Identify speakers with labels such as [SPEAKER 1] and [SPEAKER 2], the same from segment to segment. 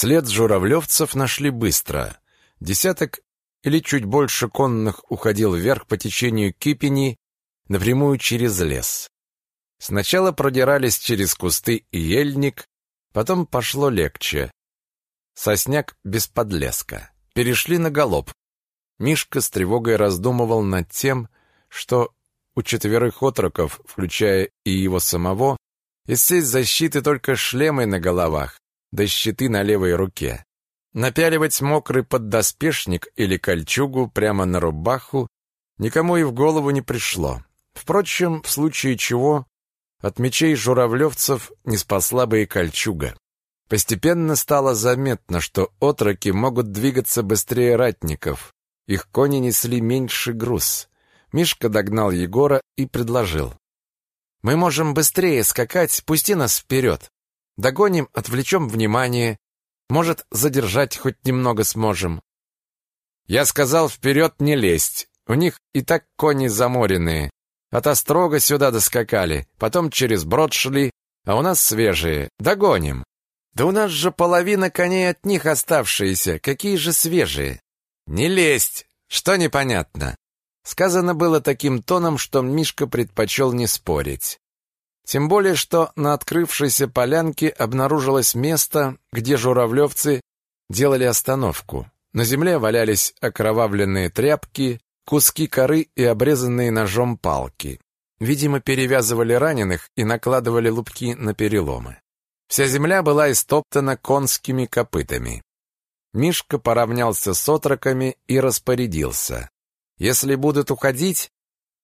[SPEAKER 1] След журавлевцев нашли быстро. Десяток или чуть больше конных уходил вверх по течению Кипени напрямую через лес. Сначала продирались через кусты и ельник, потом пошло легче. Сосняк без подлеска. Перешли на галоп. Мишка с тревогой раздумывал над тем, что у четверых отроков, включая и его самого, из всей защиты только шлемы на головах, да щиты на левой руке. Напяливать мокрый поддоспешник или кольчугу прямо на рубаху никому и в голову не пришло. Впрочем, в случае чего, от мечей журавлевцев не спасла бы и кольчуга. Постепенно стало заметно, что отроки могут двигаться быстрее ратников. Их кони несли меньший груз. Мишка догнал Егора и предложил. «Мы можем быстрее скакать, пусти нас вперед. Догоним, отвлечем внимание. Может, задержать хоть немного сможем». Я сказал, вперед не лезть. У них и так кони заморенные. От Острога сюда доскакали, потом через брод шли, а у нас свежие. Догоним. Да у нас же половина коней от них оставшиеся. Какие же свежие? Не лезть. Что непонятно? Сказано было таким тоном, что Мишка предпочел не спорить. Тем более, что на открывшейся полянке обнаружилось место, где журавлевцы делали остановку. На земле валялись окровавленные тряпки, куски коры и обрезанные ножом палки. Видимо, перевязывали раненых и накладывали лупки на переломы. Вся земля была истоптана конскими копытами. Мишка поравнялся с отроками и распорядился. «Если будут уходить,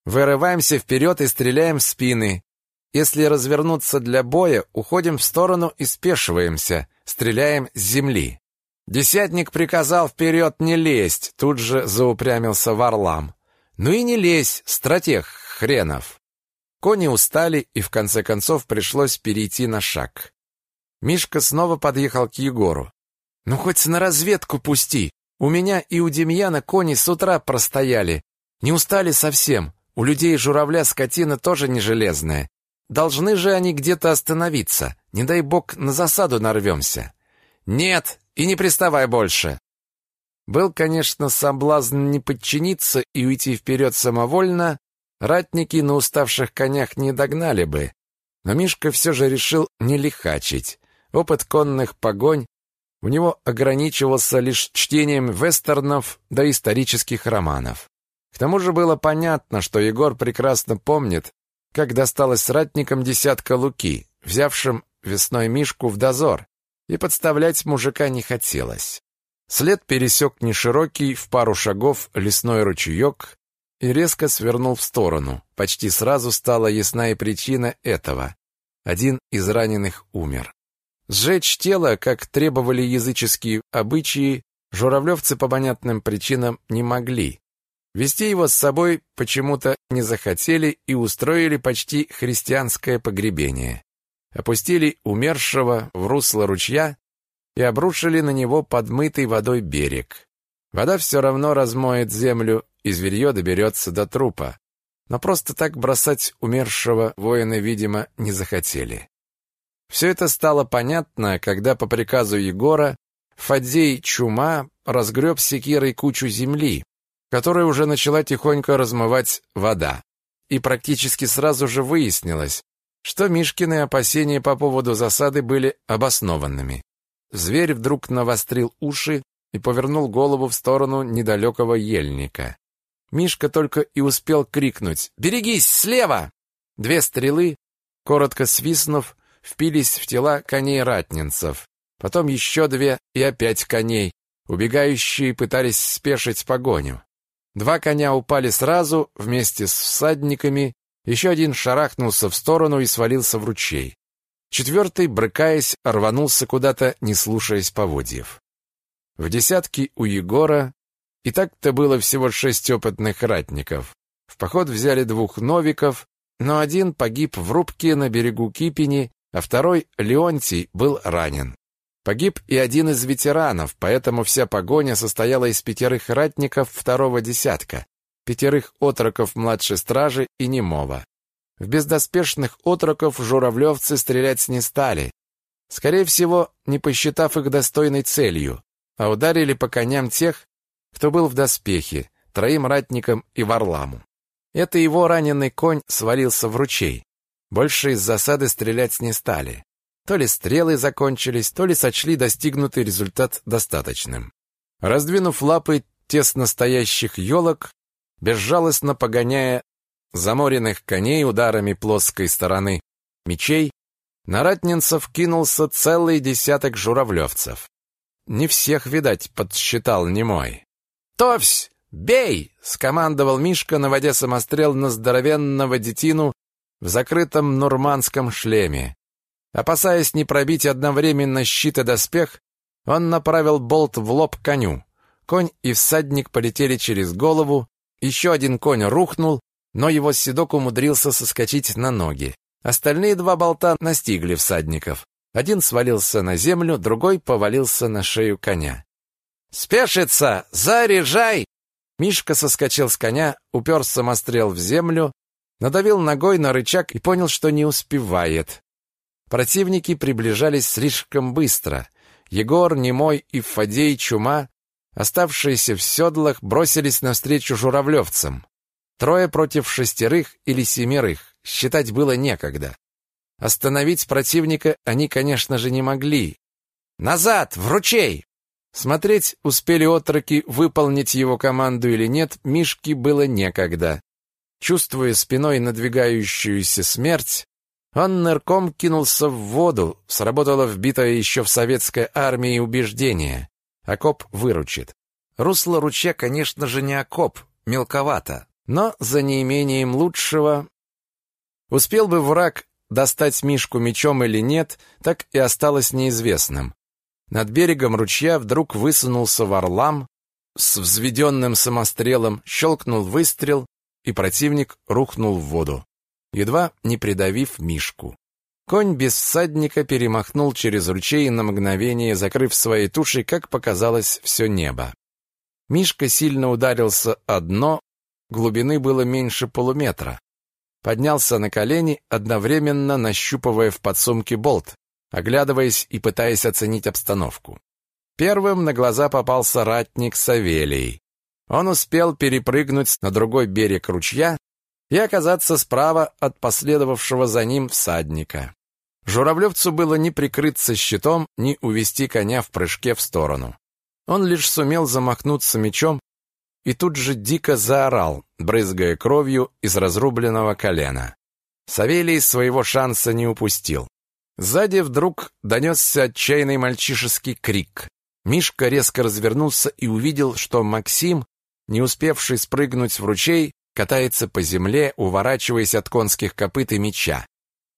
[SPEAKER 1] вырываемся вперед и стреляем в спины. Если развернуться для боя, уходим в сторону и спешиваемся, стреляем с земли. Десятник приказал вперед не лезть, тут же заупрямился Варлам. Ну и не лезь, стратег хренов. Кони устали, и в конце концов пришлось перейти на шаг. Мишка снова подъехал к Егору. «Ну, хоть на разведку пусти. У меня и у Демьяна кони с утра простояли. Не устали совсем. У людей журавля скотина тоже не железная. Должны же они где-то остановиться. Не дай бог, на засаду нарвемся». «Нет, и не приставай больше. Был, конечно, соблазн не подчиниться и уйти вперед самовольно, ратники на уставших конях не догнали бы. Но Мишка все же решил не лихачить. Опыт конных погонь у него ограничивался лишь чтением вестернов да исторических романов. К тому же было понятно, что Егор прекрасно помнит, как досталось ратникам десятка луки, взявшим весной Мишку в дозор, и подставлять мужика не хотелось. След пересек неширокий в пару шагов лесной ручеек и резко свернул в сторону. Почти сразу стала ясна и причина этого. Один из раненых умер. Сжечь тело, как требовали языческие обычаи, журавлевцы по понятным причинам не могли. Вести его с собой почему-то не захотели и устроили почти христианское погребение опустили умершего в русло ручья и обрушили на него подмытый водой берег. Вода все равно размоет землю, и зверье доберется до трупа. Но просто так бросать умершего воина, видимо, не захотели. Все это стало понятно, когда по приказу Егора Фадей Чума разгреб секирой кучу земли, которая уже начала тихонько размывать вода. И практически сразу же выяснилось, что Мишкины опасения по поводу засады были обоснованными. Зверь вдруг навострил уши и повернул голову в сторону недалекого ельника. Мишка только и успел крикнуть «Берегись, слева!» Две стрелы, коротко свистнув, впились в тела коней-ратнинцев. Потом еще две и опять коней. Убегающие пытались спешить погоню. Два коня упали сразу вместе с всадниками еще один шарахнулся в сторону и свалился в ручей. Четвертый, брыкаясь, рванулся куда-то, не слушаясь поводьев. В десятке у Егора и так-то было всего шесть опытных ратников. В поход взяли двух новиков, но один погиб в рубке на берегу Кипени, а второй, Леонтий, был ранен. Погиб и один из ветеранов, поэтому вся погоня состояла из пятерых ратников второго десятка пятерых отроков младшей стражи и немого. В бездоспешных отроков журавлевцы стрелять не стали. Скорее всего, не посчитав их достойной целью, а ударили по коням тех, кто был в доспехе, троим ратникам и варламу. Это его раненый конь свалился в ручей. Больше из засады стрелять не стали. То ли стрелы закончились, то ли сочли достигнутый результат достаточным. Раздвинув лапы тесно стоящих елок, безжалостно погоняя заморенных коней ударами плоской стороны мечей, на ратнинцев кинулся целый десяток журавлевцев. Не всех, видать, подсчитал немой. «Товсь! Бей!» — скомандовал Мишка, наводя самострел на здоровенного детину в закрытом нурманском шлеме. Опасаясь не пробить одновременно щит и доспех, он направил болт в лоб коню. Конь и всадник полетели через голову, еще один конь рухнул, но его седок умудрился соскочить на ноги. Остальные два болта настигли всадников. Один свалился на землю, другой повалился на шею коня. «Спешится! Заряжай!» Мишка соскочил с коня, упер самострел в землю, надавил ногой на рычаг и понял, что не успевает. Противники приближались слишком быстро. Егор, Немой и Фадей Чума, оставшиеся в седлах, бросились навстречу журавлевцам. Трое против шестерых или семерых, считать было некогда. Остановить противника они, конечно же, не могли. «Назад! В ручей!» Смотреть, успели отроки выполнить его команду или нет, Мишке было некогда. Чувствуя спиной надвигающуюся смерть, он нырком кинулся в воду, сработало вбитое еще в советской армии убеждение. Окоп выручит. Русло ручья, конечно же, не окоп, мелковато, но за неимением лучшего... Успел бы враг достать Мишку мечом или нет, так и осталось неизвестным. Над берегом ручья вдруг высунулся варлам, с взведенным самострелом щелкнул выстрел, и противник рухнул в воду едва не придавив Мишку. Конь без всадника перемахнул через ручей на мгновение, закрыв своей тушей, как показалось, все небо. Мишка сильно ударился о дно, глубины было меньше полуметра. Поднялся на колени, одновременно нащупывая в подсумке болт, оглядываясь и пытаясь оценить обстановку. Первым на глаза попался ратник Савелий. Он успел перепрыгнуть на другой берег ручья и оказаться справа от последовавшего за ним всадника. Журавлевцу было не прикрыться щитом, ни увести коня в прыжке в сторону. Он лишь сумел замахнуться мечом и тут же дико заорал, брызгая кровью из разрубленного колена. Савелий своего шанса не упустил. Сзади вдруг донесся отчаянный мальчишеский крик. Мишка резко развернулся и увидел, что Максим, не успевший спрыгнуть в ручей, катается по земле, уворачиваясь от конских копыт и меча,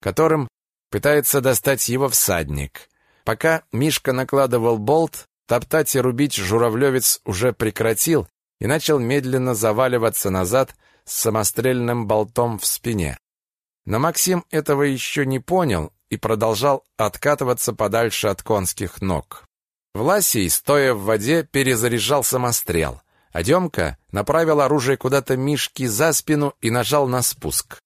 [SPEAKER 1] которым пытается достать его всадник. Пока Мишка накладывал болт, топтать и рубить журавлевец уже прекратил и начал медленно заваливаться назад с самострельным болтом в спине. Но Максим этого еще не понял и продолжал откатываться подальше от конских ног. Власий, стоя в воде, перезаряжал самострел. А Демка направил оружие куда-то Мишке за спину и нажал на спуск.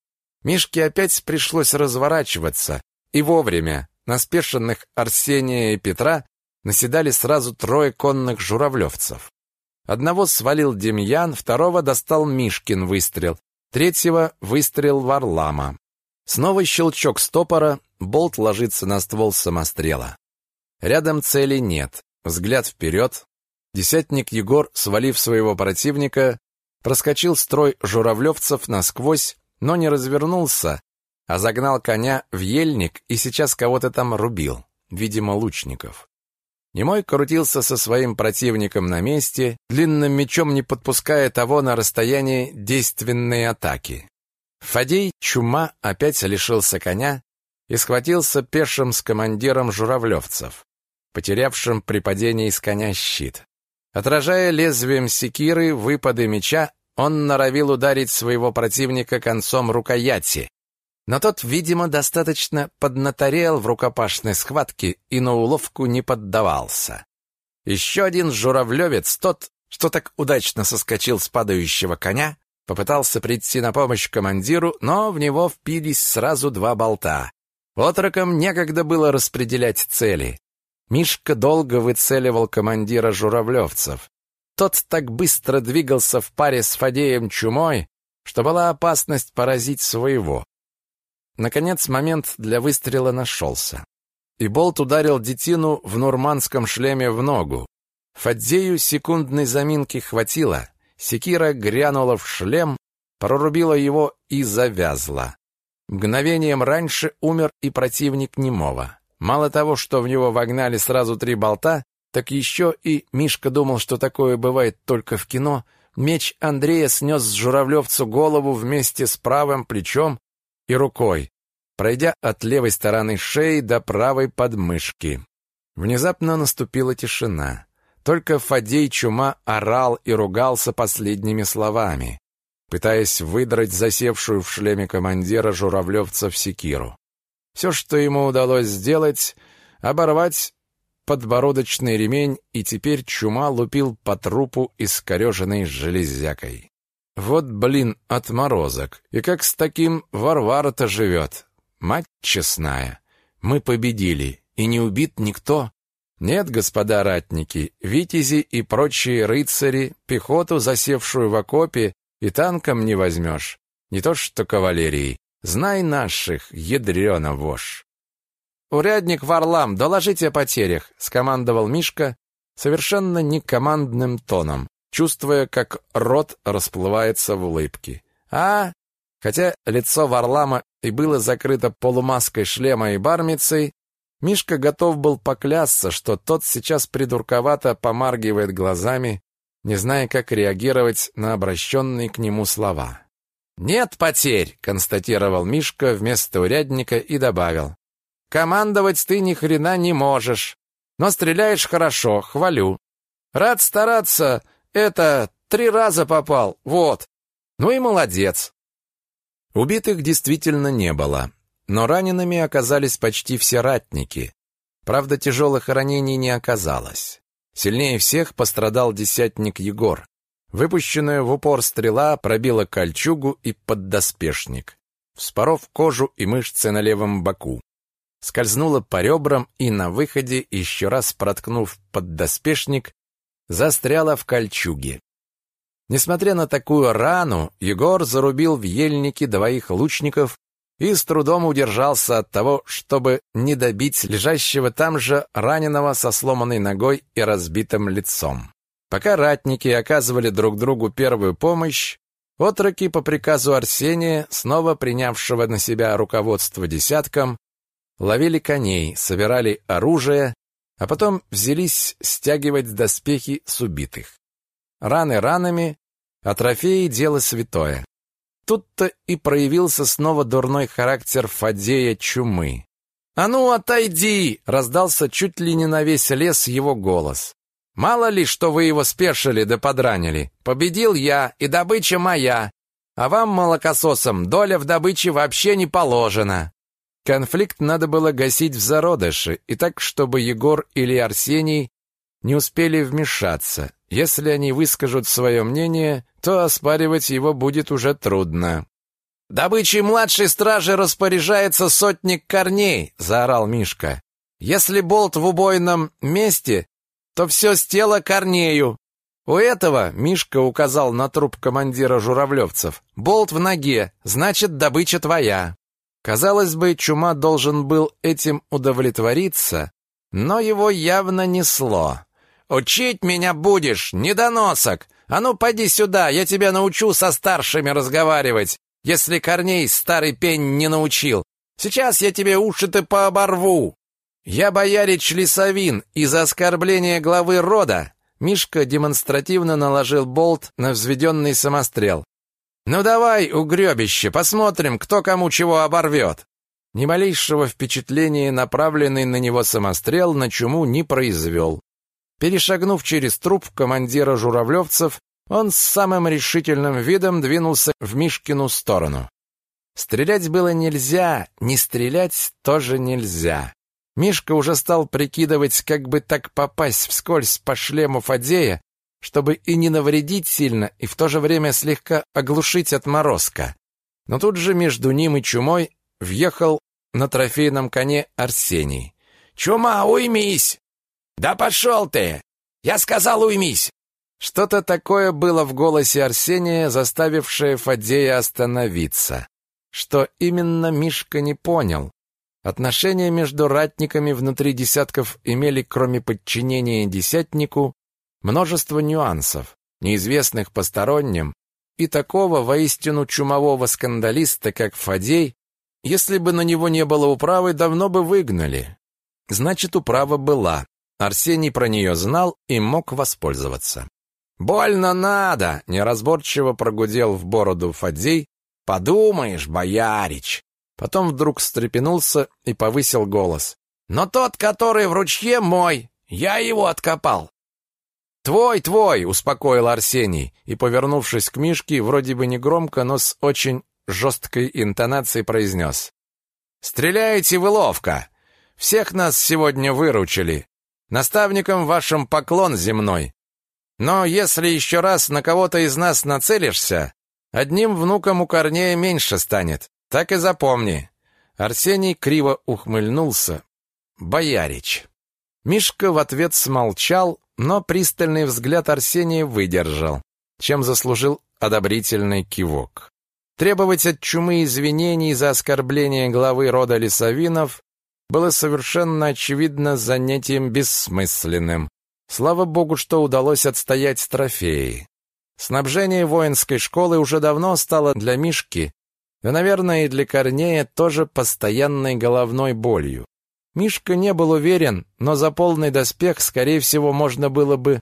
[SPEAKER 1] Мишке опять пришлось разворачиваться, и вовремя на спешенных Арсения и Петра наседали сразу трое конных журавлевцев. Одного свалил Демьян, второго достал Мишкин выстрел, третьего — выстрел Варлама. Снова щелчок стопора, болт ложится на ствол самострела. Рядом цели нет. Взгляд вперед, Десятник Егор, свалив своего противника, проскочил строй журавлевцев насквозь, но не развернулся, а загнал коня в ельник и сейчас кого-то там рубил, видимо, лучников. Немой крутился со своим противником на месте, длинным мечом не подпуская того на расстояние действенной атаки. Фадей Чума опять лишился коня и схватился пешим с командиром журавлевцев, потерявшим при падении с коня щит. Отражая лезвием секиры выпады меча, он норовил ударить своего противника концом рукояти. Но тот, видимо, достаточно поднаторел в рукопашной схватке и на уловку не поддавался. Еще один журавлевец, тот, что так удачно соскочил с падающего коня, попытался прийти на помощь командиру, но в него впились сразу два болта. Отрокам некогда было распределять цели. Мишка долго выцеливал командира журавлевцев. Тот так быстро двигался в паре с Фадеем Чумой, что была опасность поразить своего. Наконец момент для выстрела нашелся. И болт ударил детину в нурманском шлеме в ногу. Фадзею секундной заминки хватило. Секира грянула в шлем, прорубила его и завязла. Мгновением раньше умер и противник немого. Мало того, что в него вогнали сразу три болта, так еще и Мишка думал, что такое бывает только в кино. Меч Андрея снес журавлевцу голову вместе с правым плечом и рукой, пройдя от левой стороны шеи до правой подмышки. Внезапно наступила тишина. Только Фадей Чума орал и ругался последними словами пытаясь выдрать засевшую в шлеме командира журавлевца в секиру. Все, что ему удалось сделать, оборвать подбородочный ремень, и теперь чума лупил по трупу искореженной железякой. Вот, блин, отморозок. И как с таким Варвара-то живет? Мать честная, мы победили, и не убит никто. Нет, господа ратники, витязи и прочие рыцари, пехоту, засевшую в окопе, и танком не возьмешь, не то что кавалерией. Знай наших, ядрёна вошь. «Урядник Варлам, доложите о потерях», — скомандовал Мишка совершенно некомандным тоном, чувствуя, как рот расплывается в улыбке. «А?» Хотя лицо Варлама и было закрыто полумаской шлема и бармицей, Мишка готов был поклясться, что тот сейчас придурковато помаргивает глазами не зная, как реагировать на обращенные к нему слова. «Нет потерь», — констатировал Мишка вместо урядника и добавил. «Командовать ты ни хрена не можешь, но стреляешь хорошо, хвалю. Рад стараться, это три раза попал, вот. Ну и молодец». Убитых действительно не было, но ранеными оказались почти все ратники. Правда, тяжелых ранений не оказалось. Сильнее всех пострадал десятник Егор. Выпущенная в упор стрела пробила кольчугу и поддоспешник, вспоров кожу и мышцы на левом боку. Скользнула по ребрам и на выходе, еще раз проткнув поддоспешник, застряла в кольчуге. Несмотря на такую рану, Егор зарубил в ельнике двоих лучников и с трудом удержался от того, чтобы не добить лежащего там же раненого со сломанной ногой и разбитым лицом. Пока ратники оказывали друг другу первую помощь, отроки по приказу Арсения, снова принявшего на себя руководство десятком, ловили коней, собирали оружие, а потом взялись стягивать доспехи с убитых. Раны ранами, а трофеи — дело святое. Тут-то и проявился снова дурной характер Фадея Чумы. «А ну, отойди!» — раздался чуть ли не на весь лес его голос. «Мало ли, что вы его спешили да подранили. Победил я, и добыча моя. А вам, молокососам, доля в добыче вообще не положена». Конфликт надо было гасить в зародыше, и так, чтобы Егор или Арсений не успели вмешаться. Если они выскажут свое мнение, то оспаривать его будет уже трудно. «Добычей младшей стражи распоряжается сотник корней!» — заорал Мишка. «Если болт в убойном месте, то все с тела корнею. У этого, — Мишка указал на труп командира журавлевцев, — болт в ноге, значит, добыча твоя». Казалось бы, Чума должен был этим удовлетвориться, но его явно несло. «Учить меня будешь, недоносок! А ну, поди сюда, я тебя научу со старшими разговаривать, если Корней старый пень не научил. Сейчас я тебе уши-то пооборву!» «Я боярич Лисовин, и за оскорбление главы рода!» Мишка демонстративно наложил болт на взведенный самострел. «Ну давай, угребище, посмотрим, кто кому чего оборвет!» Ни малейшего впечатления направленный на него самострел на чуму не произвел. Перешагнув через труп командира журавлевцев, он с самым решительным видом двинулся в Мишкину сторону. Стрелять было нельзя, не стрелять тоже нельзя. Мишка уже стал прикидывать, как бы так попасть вскользь по шлему Фадея, чтобы и не навредить сильно, и в то же время слегка оглушить отморозка. Но тут же между ним и чумой въехал на трофейном коне Арсений.
[SPEAKER 2] «Чума, уймись!» «Да пошел ты! Я сказал, уймись!»
[SPEAKER 1] Что-то такое было в голосе Арсения, заставившее Фадея остановиться. Что именно Мишка не понял. Отношения между ратниками внутри десятков имели, кроме подчинения десятнику, множество нюансов, неизвестных посторонним, и такого воистину чумового скандалиста, как Фадей, если бы на него не было управы, давно бы выгнали. Значит, управа была. Арсений про нее знал и мог воспользоваться. «Больно надо!» — неразборчиво прогудел в бороду Фадей. «Подумаешь, боярич!» Потом вдруг встрепенулся и повысил голос. «Но тот, который в ручье, мой! Я его откопал!» «Твой, твой!» — успокоил Арсений и, повернувшись к Мишке, вроде бы негромко, но с очень жесткой интонацией произнес. «Стреляете вы ловко! Всех нас сегодня выручили. Наставникам вашим поклон земной. Но если еще раз на кого-то из нас нацелишься, одним внуком у Корнея меньше станет. Так и запомни». Арсений криво ухмыльнулся. «Боярич». Мишка в ответ смолчал, но пристальный взгляд Арсения выдержал, чем заслужил одобрительный кивок. Требовать от чумы извинений за оскорбление главы рода Лисовинов было совершенно очевидно занятием бессмысленным. Слава богу, что удалось отстоять трофеи. Снабжение воинской школы уже давно стало для Мишки, да, наверное, и для Корнея тоже постоянной головной болью. Мишка не был уверен, но за полный доспех, скорее всего, можно было бы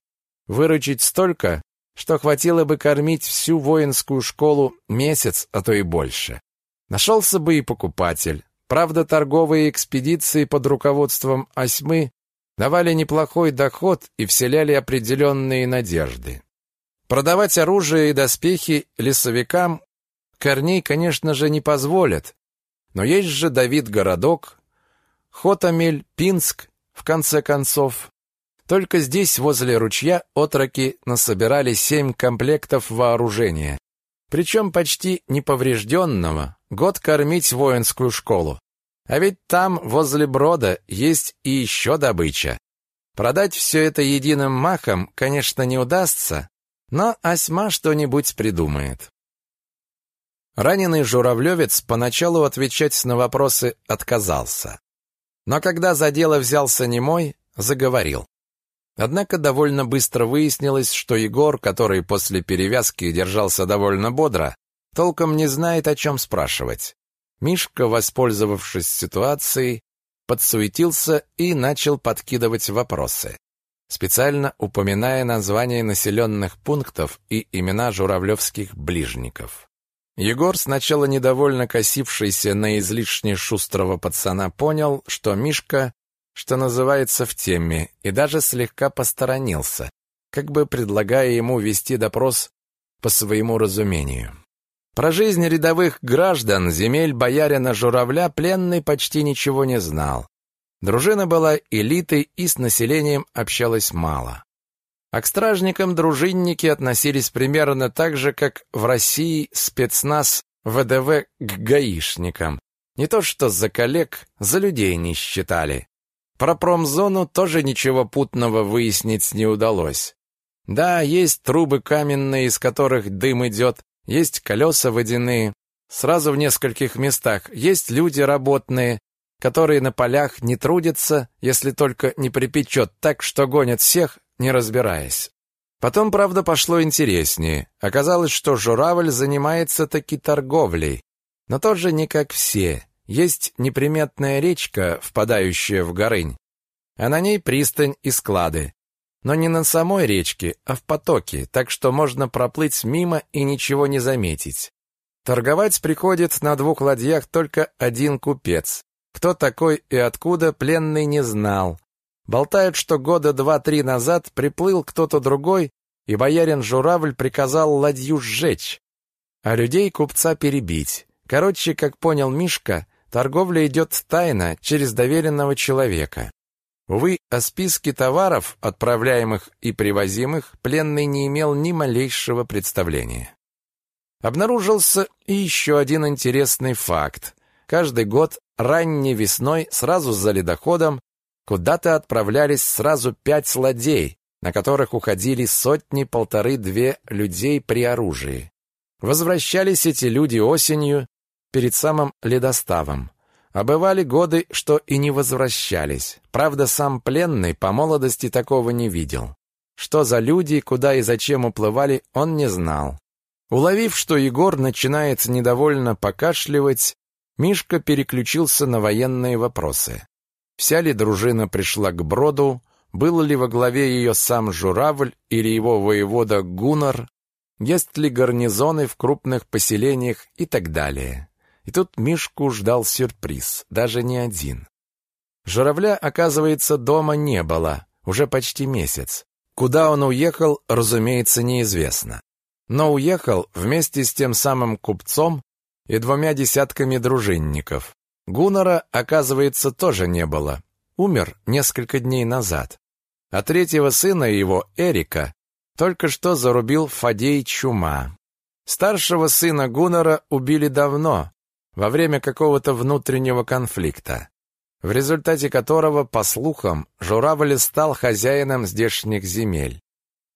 [SPEAKER 1] выручить столько, что хватило бы кормить всю воинскую школу месяц, а то и больше. Нашелся бы и покупатель. Правда, торговые экспедиции под руководством Осьмы давали неплохой доход и вселяли определенные надежды. Продавать оружие и доспехи лесовикам Корней, конечно же, не позволят, но есть же Давид-городок, Хотамель, Пинск, в конце концов. Только здесь, возле ручья, отроки насобирали семь комплектов вооружения. Причем почти неповрежденного, год кормить воинскую школу. А ведь там, возле брода, есть и еще добыча. Продать все это единым махом, конечно, не удастся, но Осьма что-нибудь придумает. Раненый журавлевец поначалу отвечать на вопросы отказался. Но когда за дело взялся немой, заговорил. Однако довольно быстро выяснилось, что Егор, который после перевязки держался довольно бодро, толком не знает, о чем спрашивать. Мишка, воспользовавшись ситуацией, подсуетился и начал подкидывать вопросы, специально упоминая названия населенных пунктов и имена журавлевских ближников. Егор, сначала недовольно косившийся на излишне шустрого пацана, понял, что Мишка, что называется, в теме, и даже слегка посторонился, как бы предлагая ему вести допрос по своему разумению. Про жизнь рядовых граждан земель боярина Журавля пленный почти ничего не знал. Дружина была элитой и с населением общалась мало. А к стражникам дружинники относились примерно так же, как в России спецназ ВДВ к гаишникам. Не то что за коллег, за людей не считали. Про промзону тоже ничего путного выяснить не удалось. Да, есть трубы каменные, из которых дым идет, есть колеса водяные, сразу в нескольких местах, есть люди работные, которые на полях не трудятся, если только не припечет так, что гонят всех, не разбираясь. Потом, правда, пошло интереснее. Оказалось, что журавль занимается таки торговлей, но тоже не как все. Есть неприметная речка, впадающая в Горынь, а на ней пристань и склады. Но не на самой речке, а в потоке, так что можно проплыть мимо и ничего не заметить. Торговать приходит на двух ладьях только один купец. Кто такой и откуда, пленный не знал. Болтают, что года два-три назад приплыл кто-то другой, и боярин Журавль приказал ладью сжечь, а людей купца перебить. Короче, как понял Мишка, торговля идет тайно, через доверенного человека. Увы, о списке товаров, отправляемых и привозимых, пленный не имел ни малейшего представления. Обнаружился и еще один интересный факт. Каждый год ранней весной сразу за ледоходом куда-то отправлялись сразу пять ладей, на которых уходили сотни-полторы-две людей при оружии. Возвращались эти люди осенью, перед самым ледоставом. А бывали годы, что и не возвращались. Правда, сам пленный по молодости такого не видел. Что за люди, куда и зачем уплывали, он не знал. Уловив, что Егор начинает недовольно покашливать, Мишка переключился на военные вопросы. Вся ли дружина пришла к броду, был ли во главе ее сам Журавль или его воевода Гуннар, есть ли гарнизоны в крупных поселениях и так далее. И тут Мишку ждал сюрприз, даже не один. Журавля, оказывается, дома не было, уже почти месяц. Куда он уехал, разумеется, неизвестно. Но уехал вместе с тем самым купцом и двумя десятками дружинников. Гуннера, оказывается, тоже не было. Умер несколько дней назад. А третьего сына его, Эрика, только что зарубил Фадей Чума. Старшего сына Гуннера убили давно, во время какого-то внутреннего конфликта в результате которого, по слухам, журавль стал хозяином здешних земель.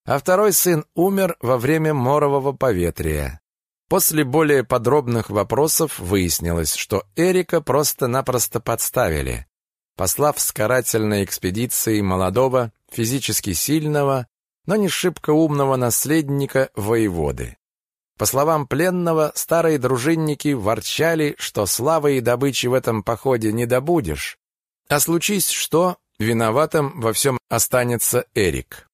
[SPEAKER 1] А второй сын умер во время морового поветрия. После более подробных вопросов выяснилось, что Эрика просто-напросто подставили, послав с карательной экспедицией молодого, физически сильного, но не шибко умного наследника воеводы. По словам пленного, старые дружинники ворчали, что славы и добычи в этом походе не добудешь. А случись что, виноватым во всем останется Эрик.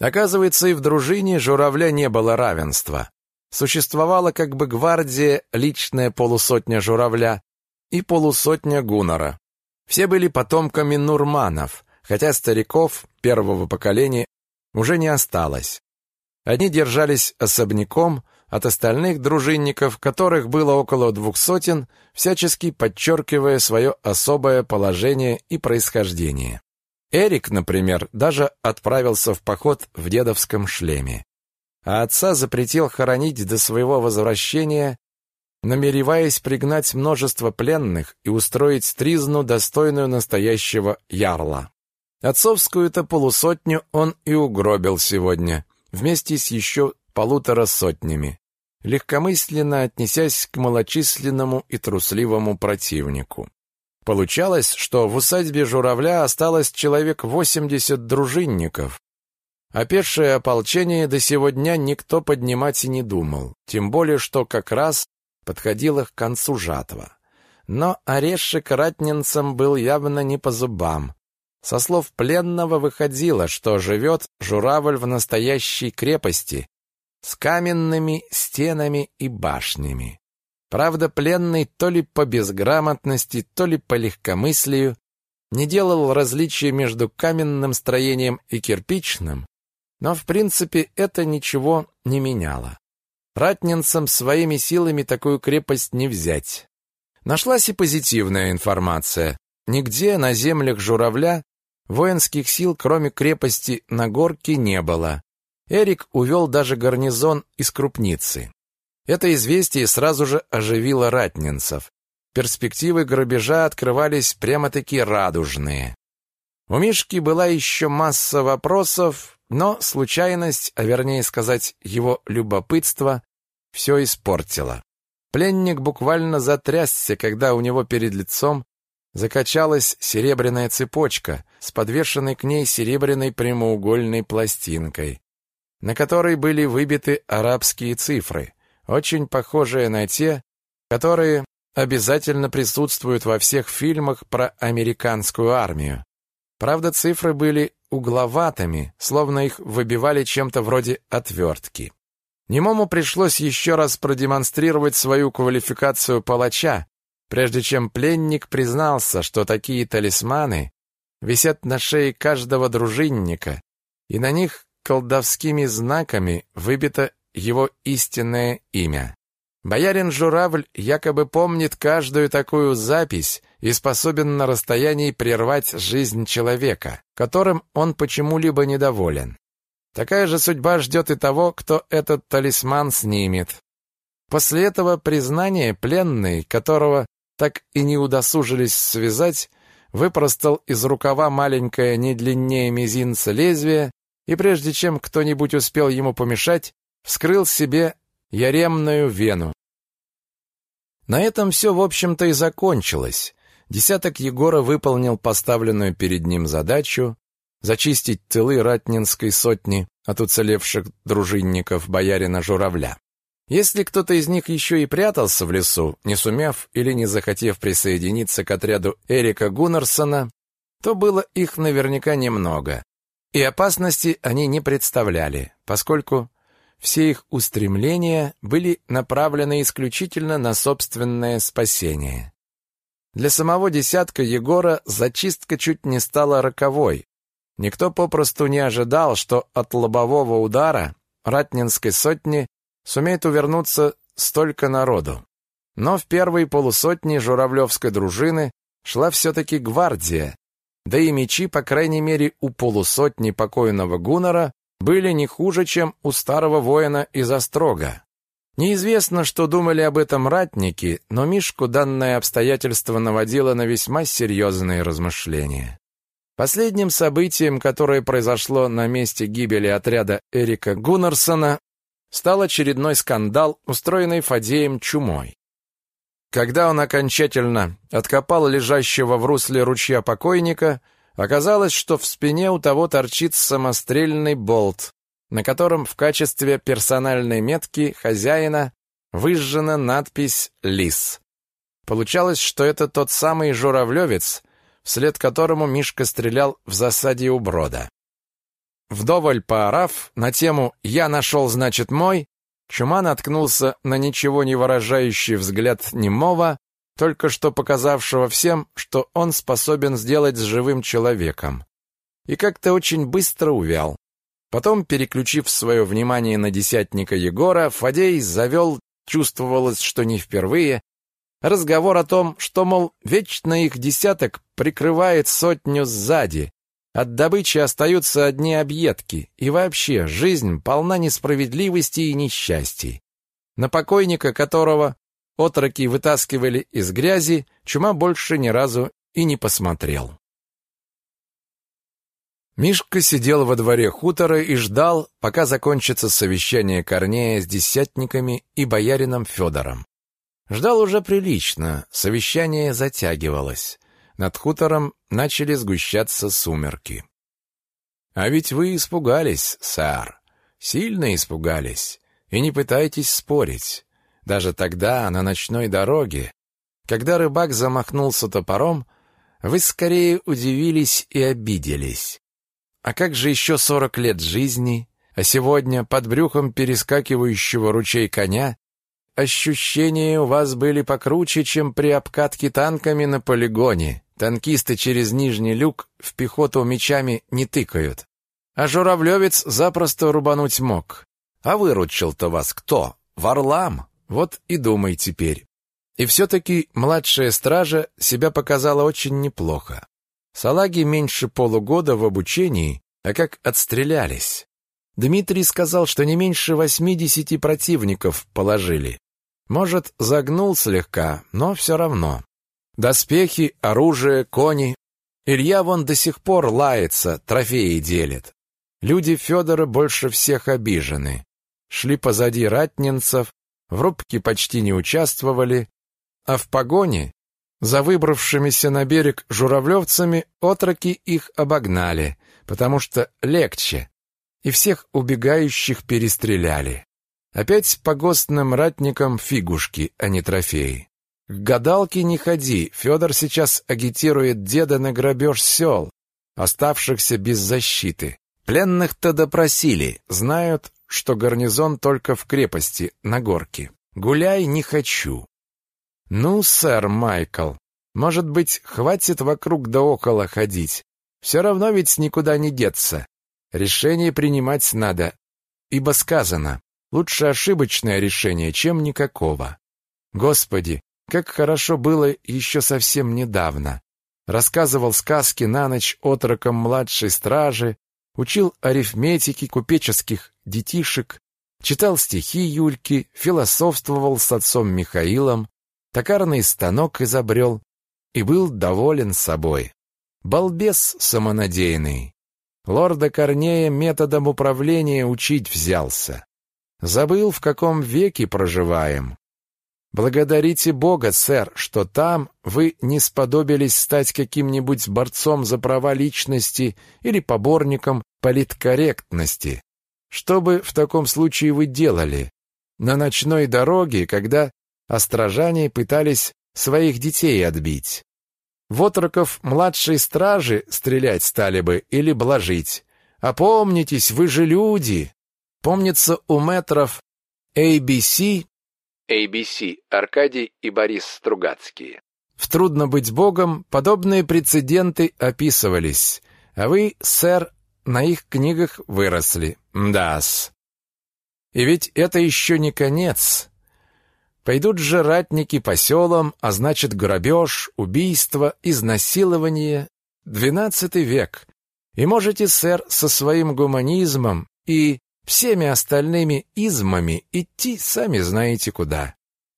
[SPEAKER 1] Оказывается, и в дружине журавля не было равенства. Существовала как бы гвардия, личная полусотня журавля и полусотня гунора. Все были потомками нурманов, хотя стариков первого поколения уже не осталось. Одни держались особняком, от остальных дружинников, которых было около двух сотен, всячески подчеркивая свое особое положение и происхождение. Эрик, например, даже отправился в поход в дедовском шлеме. А отца запретил хоронить до своего возвращения, намереваясь пригнать множество пленных и устроить стризну, достойную настоящего ярла. Отцовскую-то полусотню он и угробил сегодня, вместе с еще полутора сотнями легкомысленно отнесясь к малочисленному и трусливому противнику. Получалось, что в усадьбе журавля осталось человек 80 дружинников, пешее ополчение до сего дня никто поднимать и не думал, тем более, что как раз подходило к концу жатва. Но орешек ратнинцам был явно не по зубам. Со слов пленного выходило, что живет журавль в настоящей крепости, с каменными стенами и башнями. Правда, пленный то ли по безграмотности, то ли по легкомыслию не делал различия между каменным строением и кирпичным, но в принципе это ничего не меняло. Ратнинцам своими силами такую крепость не взять. Нашлась и позитивная информация. Нигде на землях журавля воинских сил, кроме крепости на горке, не было. Эрик увел даже гарнизон из крупницы. Это известие сразу же оживило ратнинцев. Перспективы грабежа открывались прямо-таки радужные. У Мишки была еще масса вопросов, но случайность, а вернее сказать, его любопытство, все испортило. Пленник буквально затрясся, когда у него перед лицом закачалась серебряная цепочка с подвешенной к ней серебряной прямоугольной пластинкой на которой были выбиты арабские цифры, очень похожие на те, которые обязательно присутствуют во всех фильмах про американскую армию. Правда, цифры были угловатыми, словно их выбивали чем-то вроде отвертки. Немому пришлось еще раз продемонстрировать свою квалификацию палача, прежде чем пленник признался, что такие талисманы висят на шее каждого дружинника, и на них колдовскими знаками выбито его истинное имя. Боярин Журавль якобы помнит каждую такую запись и способен на расстоянии прервать жизнь человека, которым он почему-либо недоволен. Такая же судьба ждет и того, кто этот талисман снимет. После этого признания пленный, которого так и не удосужились связать, выпростал из рукава маленькое не длиннее мизинца лезвие и прежде чем кто-нибудь успел ему помешать, вскрыл себе яремную вену. На этом все, в общем-то, и закончилось. Десяток Егора выполнил поставленную перед ним задачу зачистить тылы Ратнинской сотни от уцелевших дружинников боярина Журавля. Если кто-то из них еще и прятался в лесу, не сумев или не захотев присоединиться к отряду Эрика Гуннерсона, то было их наверняка немного. И опасности они не представляли, поскольку все их устремления были направлены исключительно на собственное спасение. Для самого десятка Егора зачистка чуть не стала роковой. Никто попросту не ожидал, что от лобового удара Ратнинской сотни сумеет увернуться столько народу. Но в первой полусотни журавлевской дружины шла все-таки гвардия, да и мечи, по крайней мере, у полусотни покойного Гуннера были не хуже, чем у старого воина из Острога. Неизвестно, что думали об этом ратники, но Мишку данное обстоятельство наводило на весьма серьезные размышления. Последним событием, которое произошло на месте гибели отряда Эрика Гуннерсона, стал очередной скандал, устроенный Фадеем Чумой. Когда он окончательно откопал лежащего в русле ручья покойника, оказалось, что в спине у того торчит самострельный болт, на котором в качестве персональной метки хозяина выжжена надпись «Лис». Получалось, что это тот самый журавлевец, вслед которому Мишка стрелял в засаде у брода. Вдоволь поорав на тему «Я нашел, значит, мой», Чума наткнулся на ничего не выражающий взгляд немого, только что показавшего всем, что он способен сделать с живым человеком. И как-то очень быстро увял. Потом, переключив свое внимание на десятника Егора, Фадей завел, чувствовалось, что не впервые, разговор о том, что, мол, вечно их десяток прикрывает сотню сзади, от добычи остаются одни объедки, и вообще жизнь полна несправедливости и несчастий. На покойника, которого отроки вытаскивали из грязи, чума больше ни разу и не посмотрел. Мишка сидел во дворе хутора и ждал, пока закончится совещание Корнея с десятниками и боярином Федором. Ждал уже прилично, совещание затягивалось. Над хутором начали сгущаться сумерки. А ведь вы испугались, сэр. Сильно испугались. И не пытайтесь спорить. Даже тогда, на ночной дороге, когда рыбак замахнулся топором, вы скорее удивились и обиделись. А как же еще сорок лет жизни, а сегодня под брюхом перескакивающего ручей коня ощущения у вас были покруче, чем при обкатке танками на полигоне. Танкисты через нижний люк в пехоту мечами не тыкают. А журавлевец запросто рубануть мог. А выручил-то вас кто? Варлам. Вот и думай теперь. И все-таки младшая стража себя показала очень неплохо. Салаги меньше полугода в обучении, а как отстрелялись. Дмитрий сказал, что не меньше восьмидесяти противников положили. Может, загнул слегка, но все равно. Доспехи, оружие, кони. Илья вон до сих пор лается, трофеи делит. Люди Федора больше всех обижены. Шли позади ратнинцев, в рубке почти не участвовали, а в погоне за выбравшимися на берег журавлевцами отроки их обогнали, потому что легче, и всех убегающих перестреляли. Опять по гостным ратникам фигушки, а не трофеи. К гадалке не ходи, Федор сейчас агитирует деда на грабеж сел, оставшихся без защиты. Пленных-то допросили, знают, что гарнизон только в крепости, на горке. Гуляй не хочу. Ну, сэр Майкл, может быть, хватит вокруг да около ходить. Все равно ведь никуда не деться. Решение принимать надо, ибо сказано, лучше ошибочное решение, чем никакого. Господи, как хорошо было еще совсем недавно. Рассказывал сказки на ночь отрокам младшей стражи, учил арифметики купеческих детишек, читал стихи Юльки, философствовал с отцом Михаилом, токарный станок изобрел и был доволен собой. Балбес самонадеянный. Лорда Корнея методом управления учить взялся. Забыл, в каком веке проживаем. Благодарите Бога, сэр, что там вы не сподобились стать каким-нибудь борцом за права личности или поборником политкорректности. Что бы в таком случае вы делали? На ночной дороге, когда острожане пытались своих детей отбить. В отроков младшей стражи стрелять стали бы или блажить. Опомнитесь, вы же люди! Помнится, у метров ABC
[SPEAKER 3] ABC, Аркадий и Борис Стругацкие.
[SPEAKER 1] В «Трудно быть богом» подобные прецеденты описывались, а вы, сэр, на их книгах выросли. Мдас. И ведь это еще не конец. Пойдут же ратники по селам, а значит грабеж, убийство, изнасилование. Двенадцатый век. И можете, сэр, со своим гуманизмом и всеми остальными измами идти сами знаете куда.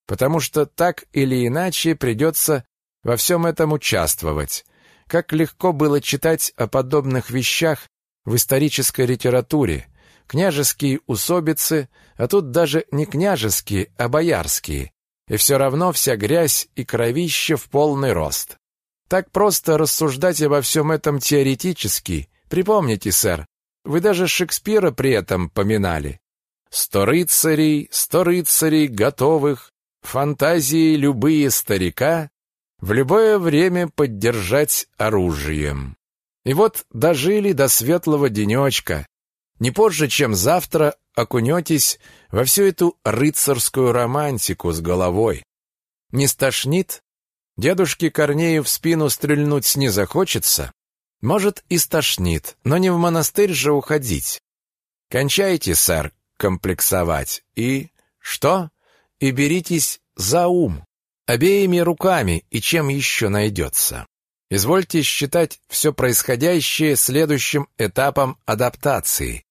[SPEAKER 1] Потому что так или иначе придется во всем этом участвовать. Как легко было читать о подобных вещах в исторической литературе. Княжеские усобицы, а тут даже не княжеские, а боярские. И все равно вся грязь и кровище в полный рост. Так просто рассуждать обо всем этом теоретически. Припомните, сэр, вы даже Шекспира при этом поминали. Сто рыцарей, сто рыцарей готовых, фантазии любые старика, в любое время поддержать оружием. И вот дожили до светлого денечка. Не позже, чем завтра, окунетесь во всю эту рыцарскую романтику с головой. Не стошнит? Дедушке Корнею в спину стрельнуть не захочется? Может, и стошнит, но не в монастырь же уходить. Кончайте, сэр, комплексовать. И что? И беритесь за ум. Обеими руками, и чем еще найдется. Извольте считать все происходящее следующим этапом адаптации.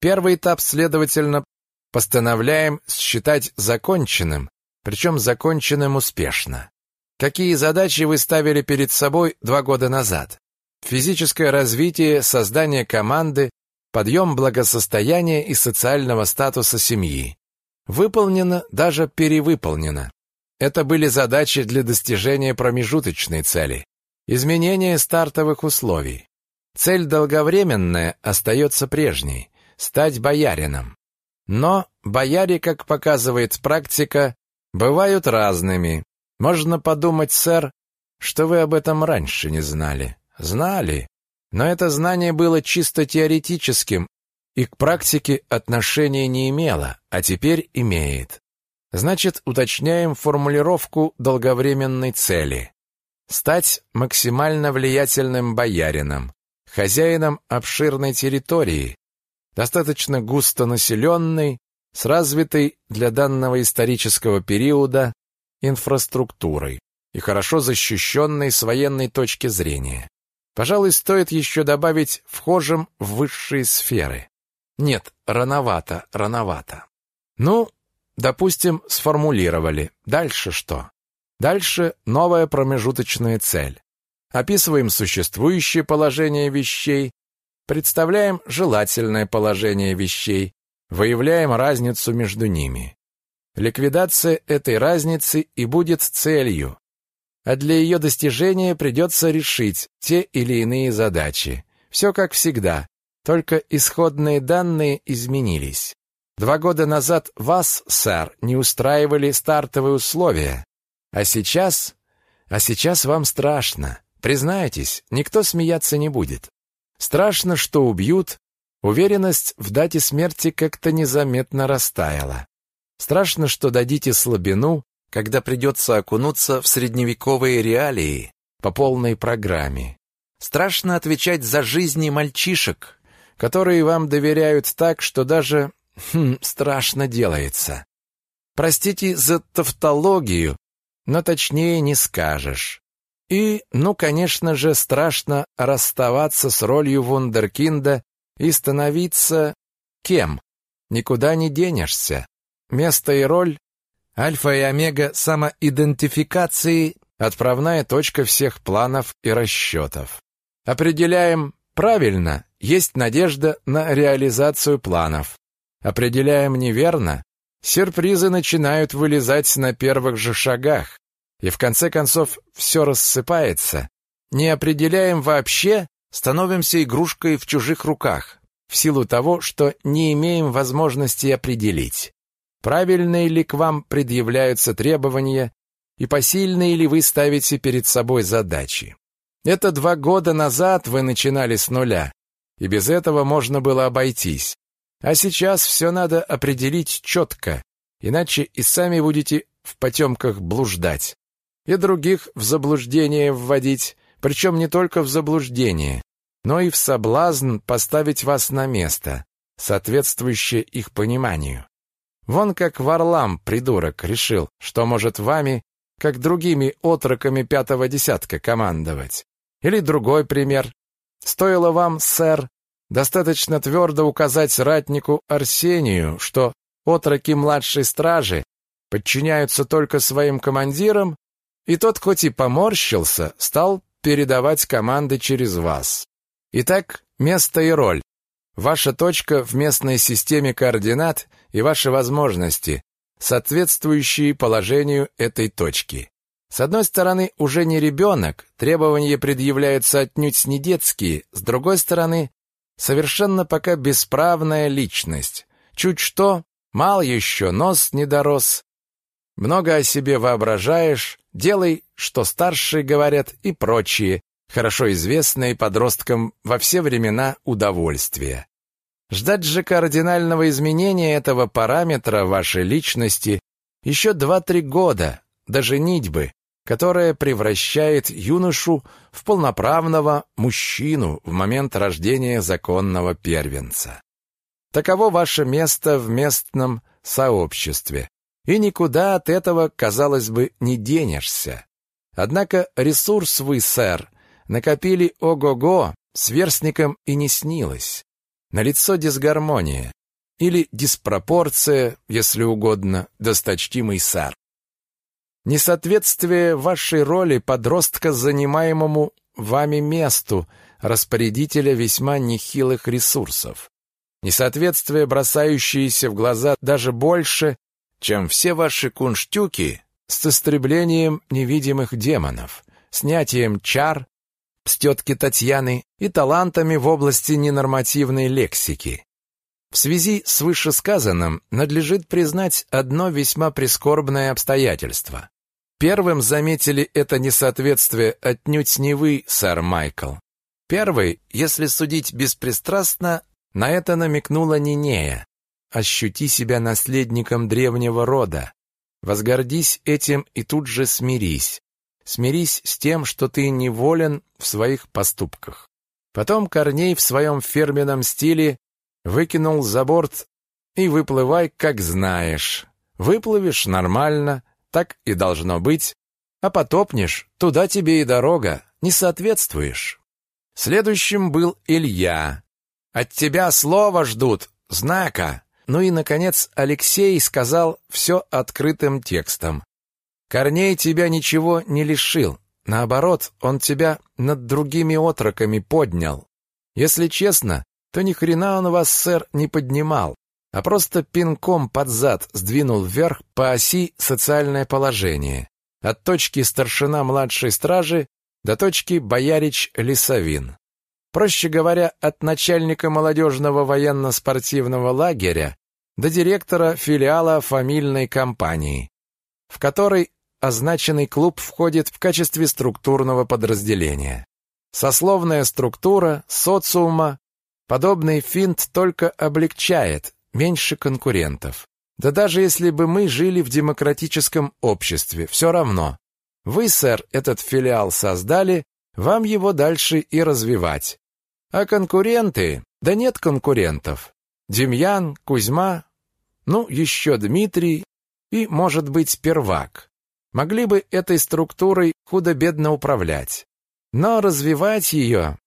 [SPEAKER 1] Первый этап, следовательно, постановляем считать законченным, причем законченным успешно. Какие задачи вы ставили перед собой два года назад? Физическое развитие, создание команды, подъем благосостояния и социального статуса семьи. Выполнено, даже перевыполнено. Это были задачи для достижения промежуточной цели. Изменение стартовых условий. Цель долговременная остается прежней – стать боярином. Но бояре, как показывает практика, бывают разными. Можно подумать, сэр, что вы об этом раньше не знали. Знали, но это знание было чисто теоретическим и к практике отношения не имело, а теперь имеет. Значит, уточняем формулировку долговременной цели. Стать максимально влиятельным боярином, хозяином обширной территории, достаточно густонаселенной, с развитой для данного исторического периода инфраструктурой и хорошо защищенной с военной точки зрения. Пожалуй, стоит еще добавить вхожим в высшие сферы. Нет, рановато, рановато. Ну, допустим, сформулировали. Дальше что? Дальше новая промежуточная цель. Описываем существующее положение вещей, представляем желательное положение вещей, выявляем разницу между ними. Ликвидация этой разницы и будет целью, а для ее достижения придется решить те или иные задачи. Все как всегда, только исходные данные изменились. Два года назад вас, сэр, не устраивали стартовые условия, а сейчас... А сейчас вам страшно. Признайтесь, никто смеяться не будет. Страшно, что убьют, уверенность в дате смерти как-то незаметно растаяла. Страшно, что дадите слабину, когда придется окунуться в средневековые реалии по полной программе. Страшно отвечать за жизни мальчишек, которые вам доверяют так, что даже хм, страшно делается. Простите за тавтологию, но точнее не скажешь. И, ну, конечно же, страшно расставаться с ролью вундеркинда и становиться кем? Никуда не денешься. Место и роль Альфа и омега самоидентификации – отправная точка всех планов и расчетов. Определяем правильно, есть надежда на реализацию планов. Определяем неверно, сюрпризы начинают вылезать на первых же шагах, и в конце концов все рассыпается. Не определяем вообще, становимся игрушкой в чужих руках, в силу того, что не имеем возможности определить, правильные ли к вам предъявляются требования и посильные ли вы ставите перед собой задачи. Это два года назад вы начинали с нуля, и без этого можно было обойтись. А сейчас все надо определить четко, иначе и сами будете в потемках блуждать, и других в заблуждение вводить, причем не только в заблуждение, но и в соблазн поставить вас на место, соответствующее их пониманию. Вон как Варлам, придурок, решил, что может вами, как другими отроками пятого десятка, командовать. Или другой пример. Стоило вам, сэр, достаточно твердо указать ратнику Арсению, что отроки младшей стражи подчиняются только своим командирам, и тот хоть и поморщился, стал передавать команды через вас. Итак, место и роль. Ваша точка в местной системе координат и ваши возможности, соответствующие положению этой точки. С одной стороны, уже не ребенок, требования предъявляются отнюдь не детские, с другой стороны, совершенно пока бесправная личность. Чуть что, мал еще, нос не дорос. Много о себе воображаешь, делай, что старшие говорят и прочие, хорошо известные подросткам во все времена удовольствия. Ждать же кардинального изменения этого параметра вашей личности еще 2-3 года, даже нитьбы, которая превращает юношу в полноправного мужчину в момент рождения законного первенца. Таково ваше место в местном сообществе, и никуда от этого, казалось бы, не денешься. Однако ресурс вы, сэр, накопили ого-го, сверстникам и не снилось. Налицо дисгармония или диспропорция, если угодно, досточтимый сэр. Несоответствие вашей роли подростка занимаемому вами месту распорядителя весьма нехилых ресурсов. Несоответствие, бросающееся в глаза даже больше, чем все ваши кунштюки с истреблением невидимых демонов, снятием чар, с тетки Татьяны и талантами в области ненормативной лексики. В связи с вышесказанным надлежит признать одно весьма прискорбное обстоятельство. Первым заметили это несоответствие отнюдь не вы, сэр Майкл. Первый, если судить беспристрастно, на это намекнула Нинея. Ощути себя наследником древнего рода. Возгордись этим и тут же смирись. Смирись с тем, что ты неволен в своих поступках. Потом Корней в своем фирменном стиле выкинул за борт и выплывай, как знаешь. Выплывешь нормально, так и должно быть, а потопнешь, туда тебе и дорога, не соответствуешь. Следующим был Илья. От тебя слова ждут, знака. Ну и, наконец, Алексей сказал все открытым текстом. Корней тебя ничего не лишил. Наоборот, он тебя над другими отроками поднял. Если честно, то ни хрена он вас, сэр, не поднимал, а просто пинком под зад сдвинул вверх по оси социальное положение. От точки старшина младшей стражи до точки боярич-лесовин. Проще говоря, от начальника молодежного военно-спортивного лагеря до директора филиала фамильной компании, в которой означенный клуб входит в качестве структурного подразделения. Сословная структура социума подобный финт только облегчает, меньше конкурентов. Да даже если бы мы жили в демократическом обществе, все равно. Вы, сэр, этот филиал создали, вам его дальше и развивать. А конкуренты? Да нет конкурентов. Демьян, Кузьма, ну, еще Дмитрий и, может быть, Первак могли бы этой структурой худо-бедно управлять. Но развивать ее,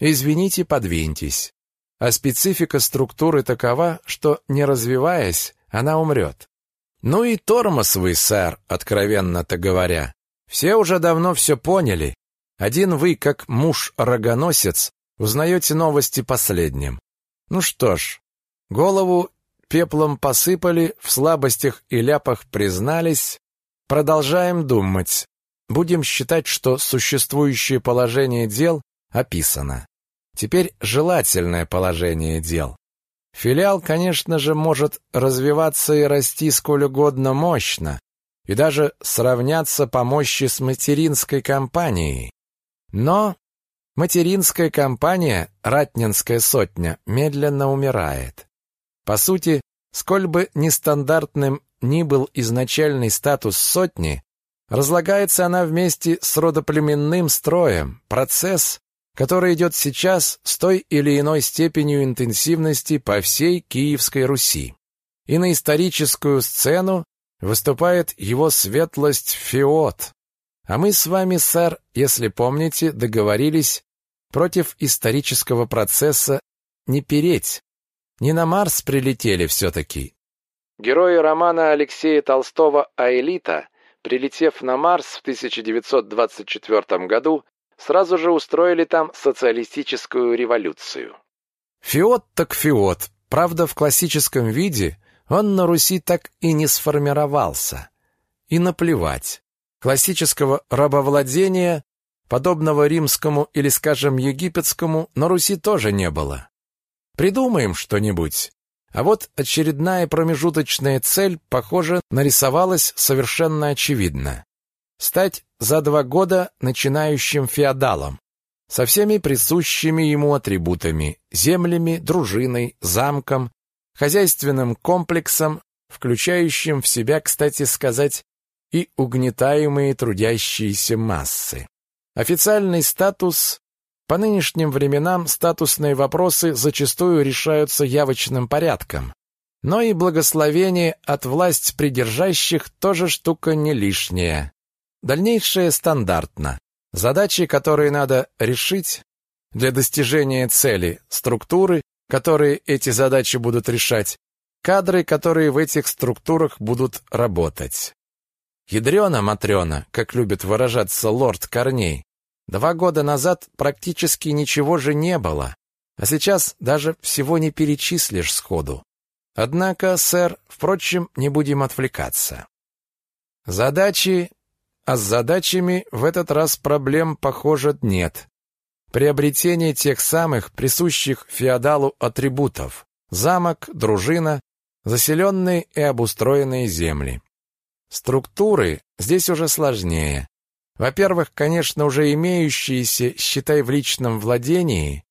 [SPEAKER 1] извините, подвиньтесь. А специфика структуры такова, что, не развиваясь, она умрет. Ну и тормоз вы, сэр, откровенно-то говоря. Все уже давно все поняли. Один вы, как муж-рогоносец, узнаете новости последним. Ну что ж, голову пеплом посыпали, в слабостях и ляпах признались. Продолжаем думать. Будем считать, что существующее положение дел описано. Теперь желательное положение дел. Филиал, конечно же, может развиваться и расти сколь угодно мощно, и даже сравняться по мощи с материнской компанией. Но материнская компания, Ратнинская сотня, медленно умирает. По сути, сколь бы нестандартным ни был изначальный статус сотни, разлагается она вместе с родоплеменным строем, процесс, который идет сейчас с той или иной степенью интенсивности по всей Киевской Руси. И на историческую сцену выступает его светлость Феод. А мы с вами, сэр, если помните, договорились против исторического процесса не переть. Не на Марс прилетели все-таки.
[SPEAKER 3] Герои романа Алексея Толстого «Аэлита», прилетев на Марс в 1924 году, сразу же устроили там социалистическую революцию.
[SPEAKER 1] Феод так феод. Правда, в классическом виде он на Руси так и не сформировался. И наплевать. Классического рабовладения, подобного римскому или, скажем, египетскому, на Руси тоже не было. Придумаем что-нибудь. А вот очередная промежуточная цель, похоже, нарисовалась совершенно очевидно стать за два года начинающим феодалом, со всеми присущими ему атрибутами, землями, дружиной, замком, хозяйственным комплексом, включающим в себя, кстати сказать, и угнетаемые трудящиеся массы. Официальный статус по нынешним временам статусные вопросы зачастую решаются явочным порядком. Но и благословение от власть придержащих тоже штука не лишняя. Дальнейшее стандартно. Задачи, которые надо решить для достижения цели, структуры, которые эти задачи будут решать, кадры, которые в этих структурах будут работать. Ядрена-матрена, как любит выражаться лорд Корней, два года назад практически ничего же не было, а сейчас даже всего не перечислишь сходу. Однако, сэр, впрочем, не будем отвлекаться. Задачи а с задачами в этот раз проблем, похоже, нет. Приобретение тех самых присущих феодалу атрибутов – замок, дружина, заселенные и обустроенные земли. Структуры здесь уже сложнее. Во-первых, конечно, уже имеющиеся, считай, в личном владении,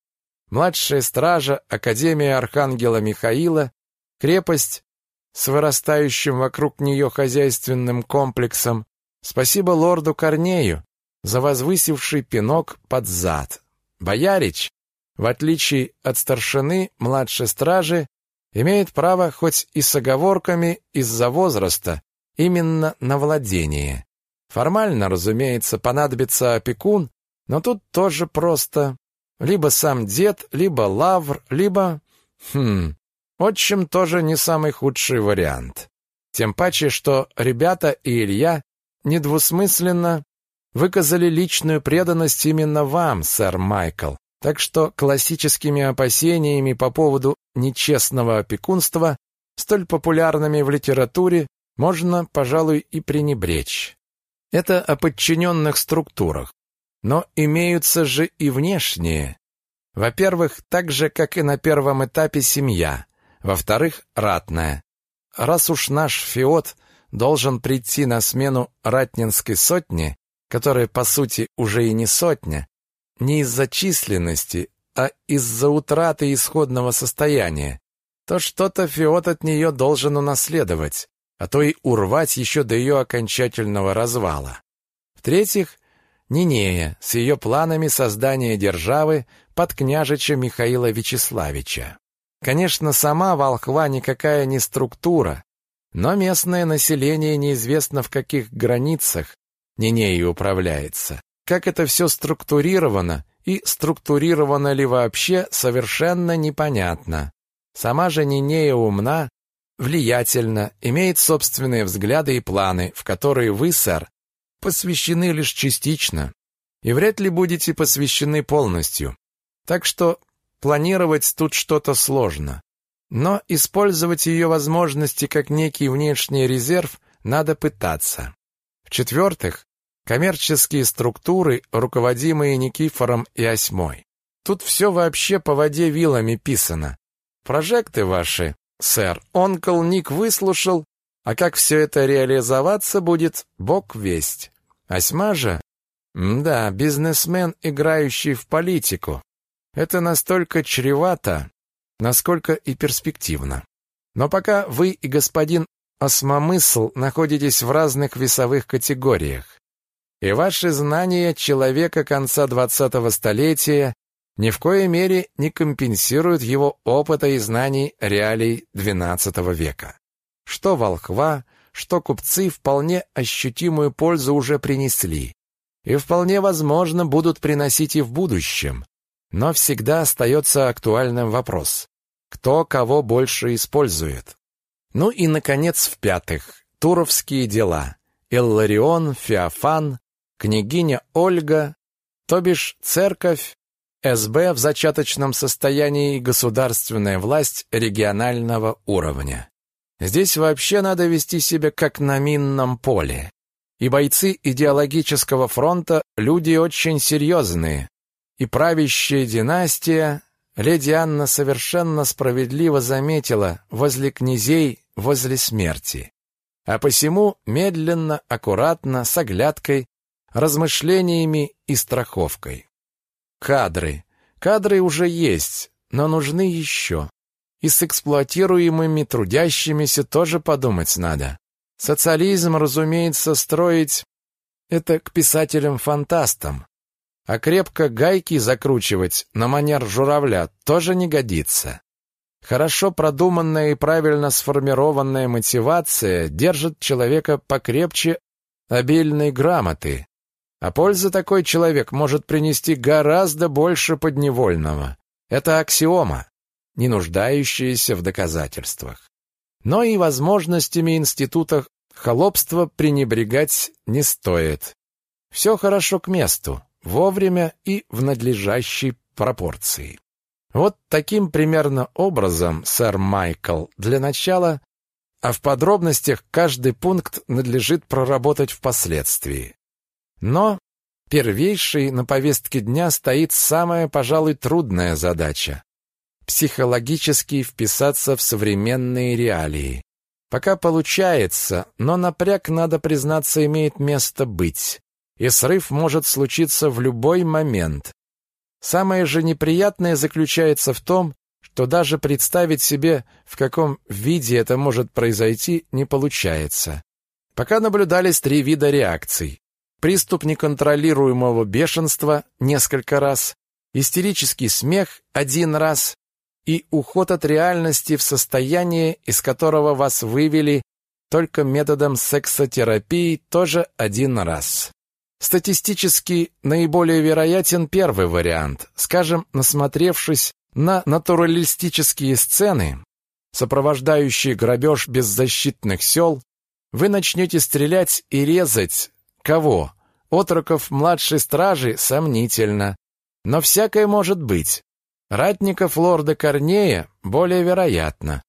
[SPEAKER 1] младшая стража, Академия Архангела Михаила, крепость с вырастающим вокруг нее хозяйственным комплексом, Спасибо лорду Корнею за возвысивший пинок под зад. Боярич, в отличие от старшины младшей стражи, имеет право хоть и с оговорками из-за возраста именно на владение. Формально, разумеется, понадобится опекун, но тут тоже просто либо сам дед, либо лавр, либо... Хм, отчим тоже не самый худший вариант. Тем паче, что ребята и Илья недвусмысленно выказали личную преданность именно вам, сэр Майкл. Так что классическими опасениями по поводу нечестного опекунства, столь популярными в литературе, можно, пожалуй, и пренебречь. Это о подчиненных структурах. Но имеются же и внешние. Во-первых, так же, как и на первом этапе семья. Во-вторых, ратная. Раз уж наш феод должен прийти на смену ратнинской сотне, которая, по сути, уже и не сотня, не из-за численности, а из-за утраты исходного состояния, то что-то Феод от нее должен унаследовать, а то и урвать еще до ее окончательного развала. В-третьих, Нинея с ее планами создания державы под княжича Михаила Вячеславича. Конечно, сама волхва никакая не структура, но местное население неизвестно в каких границах Нинеей управляется. Как это все структурировано и структурировано ли вообще, совершенно непонятно. Сама же Нинея умна, влиятельна, имеет собственные взгляды и планы, в которые вы, сэр, посвящены лишь частично, и вряд ли будете посвящены полностью. Так что планировать тут что-то сложно. Но использовать ее возможности как некий внешний резерв надо пытаться. В-четвертых, коммерческие структуры, руководимые Никифором и Осьмой. Тут все вообще по воде вилами писано. Прожекты ваши, сэр, онкл Ник выслушал, а как все это реализоваться будет, бог весть. Осьма же? Да, бизнесмен, играющий в политику. Это настолько чревато, насколько и перспективно. Но пока вы и господин Осмомысл находитесь в разных весовых категориях, и ваши знания человека конца двадцатого столетия ни в коей мере не компенсируют его опыта и знаний реалий XII века. Что волхва, что купцы вполне ощутимую пользу уже принесли, и вполне возможно будут приносить и в будущем. Но всегда остается актуальным вопрос, кто кого больше использует. Ну и, наконец, в-пятых, туровские дела. Илларион, Феофан, княгиня Ольга, то бишь церковь, СБ в зачаточном состоянии и государственная власть регионального уровня. Здесь вообще надо вести себя как на минном поле. И бойцы идеологического фронта люди очень серьезные. И правящая династия, леди Анна совершенно справедливо заметила, возле князей, возле смерти. А посему медленно, аккуратно, с оглядкой, размышлениями и страховкой. Кадры. Кадры уже есть, но нужны еще. И с эксплуатируемыми трудящимися тоже подумать надо. Социализм, разумеется, строить это к писателям-фантастам. А крепко гайки закручивать на манер журавля тоже не годится. Хорошо продуманная и правильно сформированная мотивация держит человека покрепче обильной грамоты, а пользы такой человек может принести гораздо больше подневольного. Это аксиома, не нуждающаяся в доказательствах. Но и возможностями института холопства пренебрегать не стоит. Все хорошо к месту, вовремя и в надлежащей пропорции. Вот таким примерно образом, сэр Майкл, для начала, а в подробностях каждый пункт надлежит проработать впоследствии. Но первейшей на повестке дня стоит самая, пожалуй, трудная задача – психологически вписаться в современные реалии. Пока получается, но напряг, надо признаться, имеет место быть, и срыв может случиться в любой момент. Самое же неприятное заключается в том, что даже представить себе, в каком виде это может произойти, не получается. Пока наблюдались три вида реакций приступ неконтролируемого бешенства несколько раз, истерический смех один раз и уход от реальности в состояние, из которого вас вывели только методом сексотерапии тоже один раз. Статистически наиболее вероятен первый вариант. Скажем, насмотревшись на натуралистические сцены, сопровождающие грабеж беззащитных сел, вы начнете стрелять и резать Кого? Отроков младшей стражи сомнительно. Но всякое может быть. Ратников лорда Корнея более вероятно.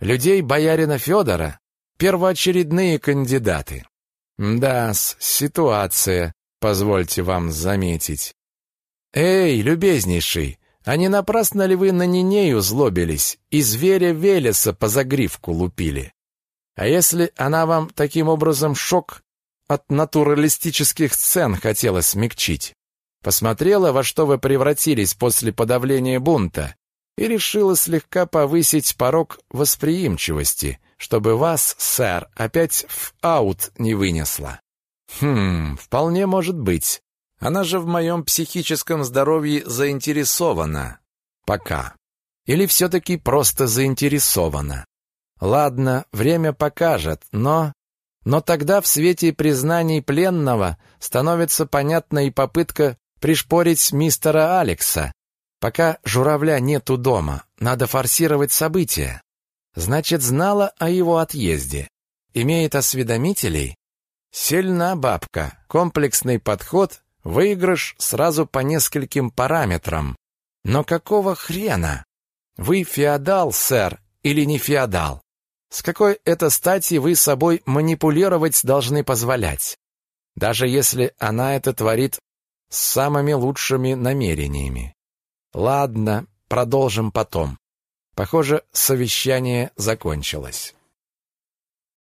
[SPEAKER 1] Людей боярина Федора — первоочередные кандидаты. Да, ситуация, позвольте вам заметить. Эй, любезнейший, а не напрасно ли вы на Нинею злобились и зверя Велеса по загривку лупили? А если она вам таким образом шок от натуралистических сцен хотела смягчить. Посмотрела, во что вы превратились после подавления бунта, и решила слегка повысить порог восприимчивости, чтобы вас, сэр, опять в аут не вынесла. Хм, вполне может быть. Она же в моем психическом здоровье заинтересована. Пока. Или все-таки просто заинтересована. Ладно, время покажет, но... Но тогда в свете признаний пленного становится понятна и попытка пришпорить мистера Алекса. Пока журавля нету дома, надо форсировать события. Значит, знала о его отъезде. Имеет осведомителей? Сильна бабка. Комплексный подход, выигрыш сразу по нескольким параметрам. Но какого хрена? Вы феодал, сэр, или не феодал? С какой это стати вы собой манипулировать должны позволять? Даже если она это творит с самыми лучшими намерениями. Ладно, продолжим потом. Похоже, совещание закончилось.